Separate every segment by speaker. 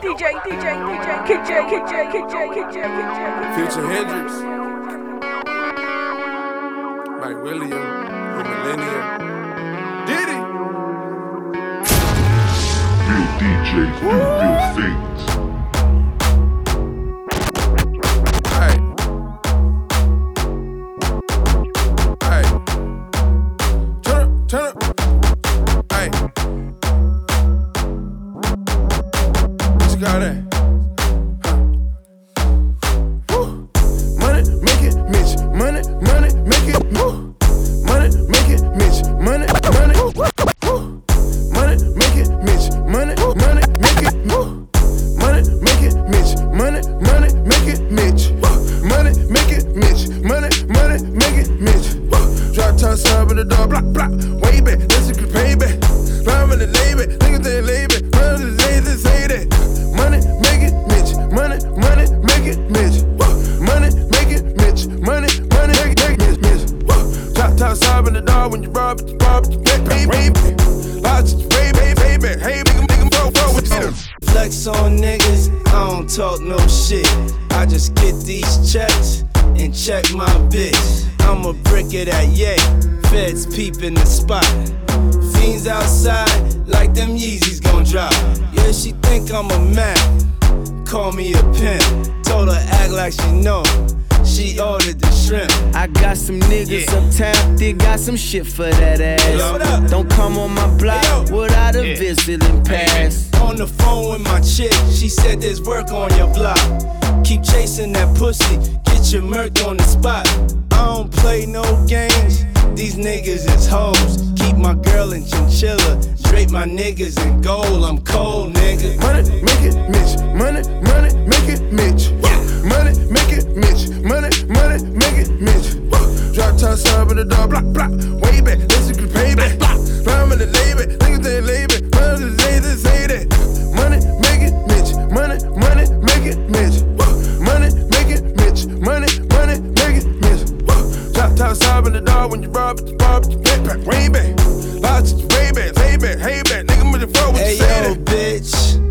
Speaker 1: DJ, DJ, DJ, KJ, KJ, KJ, KJ, KJ.
Speaker 2: Future Hendrix. Mike William. The Millennium. Diddy.
Speaker 3: Real DJs do real things.
Speaker 2: Top side in the door, block, block. Way back, let's get pay back. Rhyme in the back, niggas they. Rhyme in the lazy say that. Money, make it, Mitch. Money, money, make it, Mitch. Money, make it, Mitch. Money, money, make it, make it, Mitch. Woo. Drop top side in the door when you rob it, you rob it, you pay, pay, pay. Lots of pay, pay back. Hey, nigga, nigga, bro, bro, what you?
Speaker 4: Flex on niggas, I don't talk no shit. I just get these checks and check my bitch. I'm a brick of that yay. Feds peep in the spot. Fiends outside, like them Yeezys gon' drop. Yeah, she think I'm a man. Call me a pimp. Told her act like she know. She ordered the shrimp.
Speaker 5: I got some niggas uptown, they got some shit for that
Speaker 4: Yo,
Speaker 5: ass. Don't come on my block
Speaker 4: Hey,
Speaker 5: without a visiting pass.
Speaker 4: On the phone with my chick, she said there's work on your block. Keep chasing that pussy, get your murked on the spot. I don't play no games, these niggas is hoes. Keep my girl in chinchilla, drape my niggas in gold. I'm cold, nigga.
Speaker 2: Money, make it, Mitch. Money, money, make it, Mitch. Money, make it, Mitch. Money, money, make it, Mitch. Drop top sub in the door, block, block. Way back, let's get pay back. Rhyme in the lay back, niggas they lay side in the door when you rob it, you rob it, you pay back. Way back. Lots of way back, lay back, hey back. Nigga, with the phone, what
Speaker 4: Hey
Speaker 2: you say
Speaker 4: yo,
Speaker 2: that?
Speaker 4: bitch.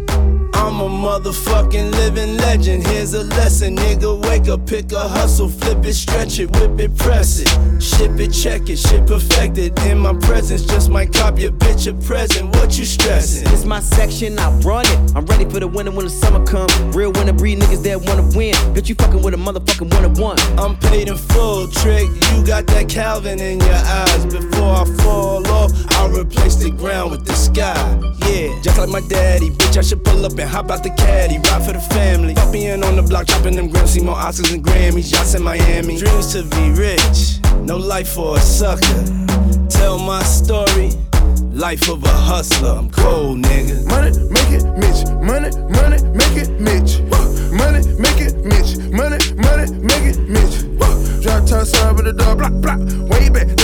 Speaker 4: I'm a motherfucking living legend. Here's a lesson, nigga. Wake up, pick a hustle, flip it, stretch it, whip it, press it. Ship it, check it, shit perfected. In my presence, just might cop your bitch a present. What you stressing?
Speaker 5: It's my section, I run it. I'm ready for the winter when the summer come. Real winter breed niggas that wanna win. Bitch, you fucking with a motherfucking one of one.
Speaker 4: I'm paid in full, trick. Got that Calvin in your eyes. Before I fall off, I'll replace the ground with the sky. Yeah, just like my daddy. Bitch, I should pull up and hop out the caddy. Ride for the family. Fuck being on the block, chopping them grams. See more Oscars and Grammys. Yachts in Miami. Dreams to be rich. No life for a sucker. Tell my story. Life of a hustler. I'm cold, nigga.
Speaker 2: Money, make it, Mitch. Money, money, make it, Mitch. Money, make it, Mitch. Block, block. Way back,